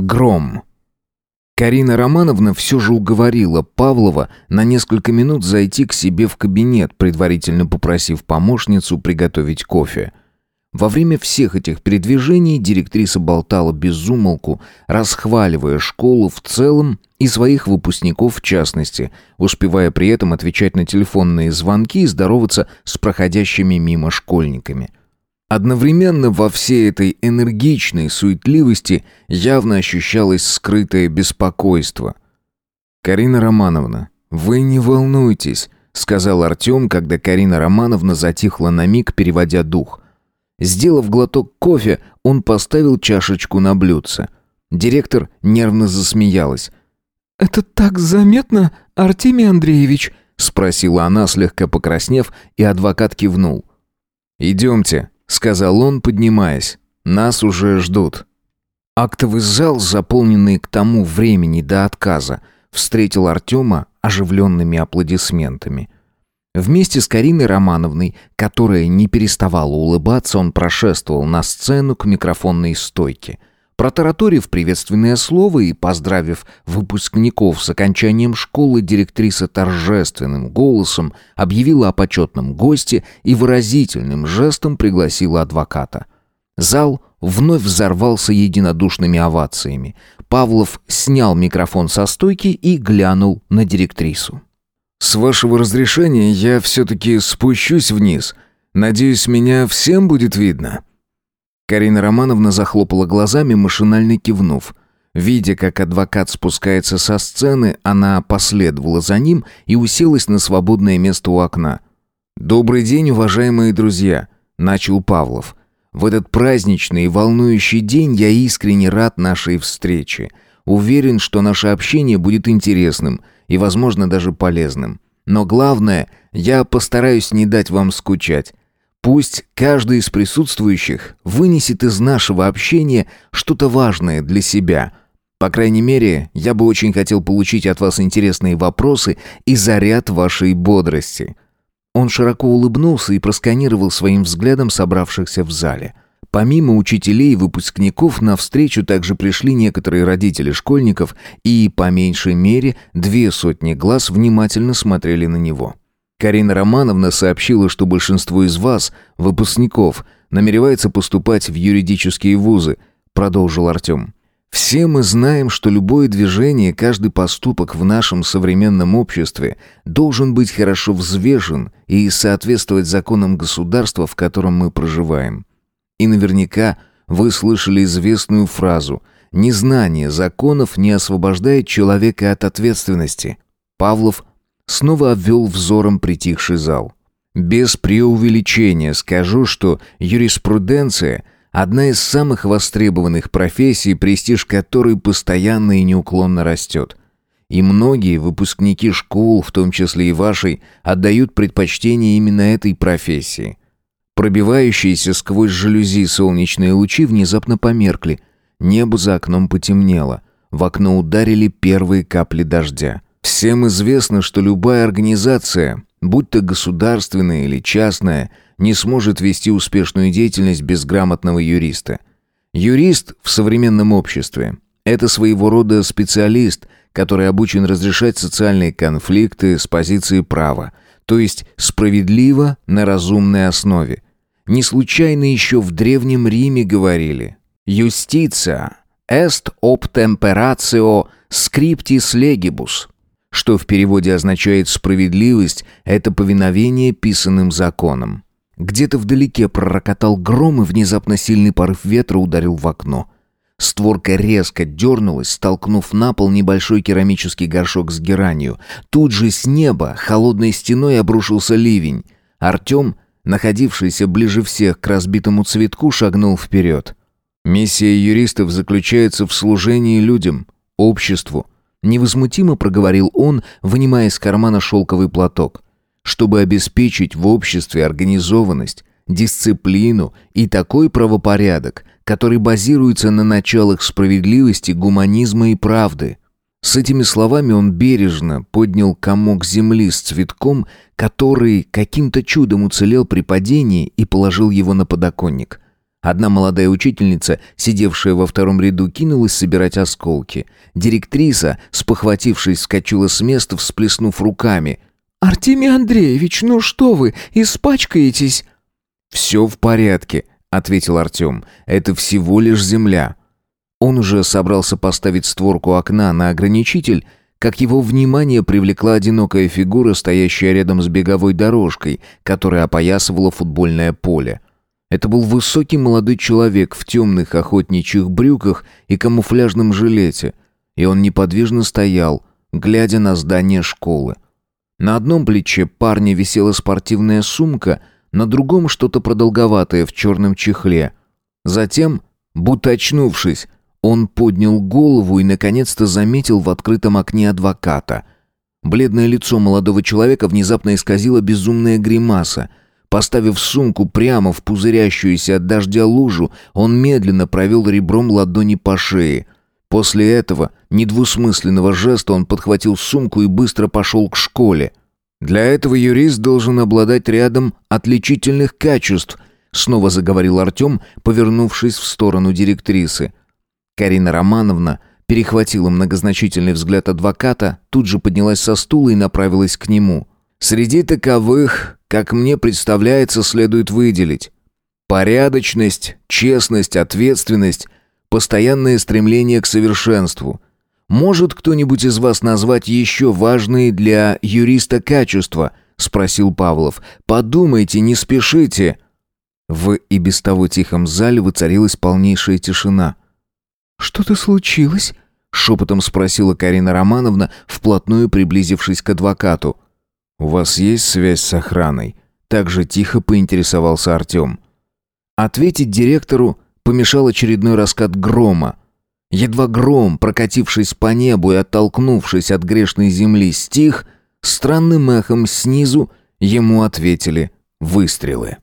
Гром. Карина Романовна все же уговорила Павлова на несколько минут зайти к себе в кабинет, предварительно попросив помощницу приготовить кофе. Во время всех этих передвижений директриса болтала без умолку, расхваливая школу в целом и своих выпускников в частности, успевая при этом отвечать на телефонные звонки и здороваться с проходящими мимо школьниками. Одновременно во всей этой энергичной суетливости явно ощущалось скрытое беспокойство. «Карина Романовна, вы не волнуйтесь», — сказал Артем, когда Карина Романовна затихла на миг, переводя дух. Сделав глоток кофе, он поставил чашечку на блюдце. Директор нервно засмеялась. «Это так заметно, Артемий Андреевич?» — спросила она, слегка покраснев, и адвокат кивнул. «Идемте», сказал он, поднимаясь. Нас уже ждут. Актовый зал, заполненный к тому времени до отказа, встретил Артема оживленными аплодисментами. Вместе с Кариной Романовной, которая не переставала улыбаться, он прошествовал на сцену к микрофонной стойке – Протараторив приветственное слово и поздравив выпускников с окончанием школы, директриса торжественным голосом объявила о почетном госте и выразительным жестом пригласила адвоката. Зал вновь взорвался единодушными овациями. Павлов снял микрофон со стойки и глянул на директрису. «С вашего разрешения я все-таки спущусь вниз. Надеюсь, меня всем будет видно?» Карина Романовна захлопала глазами, машинально кивнув. Видя, как адвокат спускается со сцены, она последовала за ним и уселась на свободное место у окна. «Добрый день, уважаемые друзья», — начал Павлов. «В этот праздничный и волнующий день я искренне рад нашей встрече. Уверен, что наше общение будет интересным и, возможно, даже полезным. Но главное, я постараюсь не дать вам скучать. Пусть каждый из присутствующих вынесет из нашего общения что-то важное для себя. По крайней мере, я бы очень хотел получить от вас интересные вопросы и заряд вашей бодрости». Он широко улыбнулся и просканировал своим взглядом собравшихся в зале. Помимо учителей и выпускников, на встречу также пришли некоторые родители школьников, и, по меньшей мере, две сотни глаз внимательно смотрели на него. Карина Романовна сообщила, что большинство из вас, выпускников, намеревается поступать в юридические вузы, продолжил Артем. Все мы знаем, что любое движение, каждый поступок в нашем современном обществе должен быть хорошо взвешен и соответствовать законам государства, в котором мы проживаем. И наверняка вы слышали известную фразу «Незнание законов не освобождает человека от ответственности». Павлов снова обвел взором притихший зал. Без преувеличения скажу, что юриспруденция – одна из самых востребованных профессий, престиж которой постоянно и неуклонно растет. И многие выпускники школ, в том числе и вашей, отдают предпочтение именно этой профессии. Пробивающиеся сквозь жалюзи солнечные лучи внезапно померкли, небо за окном потемнело, в окно ударили первые капли дождя. Всем известно, что любая организация, будь то государственная или частная, не сможет вести успешную деятельность без грамотного юриста. Юрист в современном обществе – это своего рода специалист, который обучен разрешать социальные конфликты с позиции права, то есть справедливо на разумной основе. Не случайно еще в Древнем Риме говорили «Юстиция est ob temperatio scriptis legibus» что в переводе означает «справедливость» — это повиновение писанным законам. Где-то вдалеке пророкотал гром, и внезапно сильный порыв ветра ударил в окно. Створка резко дернулась, столкнув на пол небольшой керамический горшок с геранью. Тут же с неба холодной стеной обрушился ливень. Артем, находившийся ближе всех к разбитому цветку, шагнул вперед. Миссия юристов заключается в служении людям, обществу, Невозмутимо проговорил он, вынимая из кармана шелковый платок. Чтобы обеспечить в обществе организованность, дисциплину и такой правопорядок, который базируется на началах справедливости, гуманизма и правды. С этими словами он бережно поднял комок земли с цветком, который каким-то чудом уцелел при падении и положил его на подоконник. Одна молодая учительница, сидевшая во втором ряду, кинулась собирать осколки. Директриса, спохватившись, скачала с места, всплеснув руками. «Артемий Андреевич, ну что вы, испачкаетесь?» «Все в порядке», — ответил Артем. «Это всего лишь земля». Он уже собрался поставить створку окна на ограничитель, как его внимание привлекла одинокая фигура, стоящая рядом с беговой дорожкой, которая опоясывала футбольное поле. Это был высокий молодой человек в темных охотничьих брюках и камуфляжном жилете, и он неподвижно стоял, глядя на здание школы. На одном плече парня висела спортивная сумка, на другом что-то продолговатое в черном чехле. Затем, будто очнувшись, он поднял голову и наконец-то заметил в открытом окне адвоката. Бледное лицо молодого человека внезапно исказило безумная гримаса — Поставив сумку прямо в пузырящуюся от дождя лужу, он медленно провел ребром ладони по шее. После этого недвусмысленного жеста он подхватил сумку и быстро пошел к школе. «Для этого юрист должен обладать рядом отличительных качеств», снова заговорил Артем, повернувшись в сторону директрисы. Карина Романовна перехватила многозначительный взгляд адвоката, тут же поднялась со стула и направилась к нему. «Среди таковых как мне представляется, следует выделить. Порядочность, честность, ответственность, постоянное стремление к совершенству. Может кто-нибудь из вас назвать еще важные для юриста качества? спросил Павлов. Подумайте, не спешите. В и без того тихом зале воцарилась полнейшая тишина. Что-то случилось? шепотом спросила Карина Романовна, вплотную приблизившись к адвокату. «У вас есть связь с охраной?» Так же тихо поинтересовался Артем. Ответить директору помешал очередной раскат грома. Едва гром, прокатившись по небу и оттолкнувшись от грешной земли, стих, странным эхом снизу ему ответили выстрелы.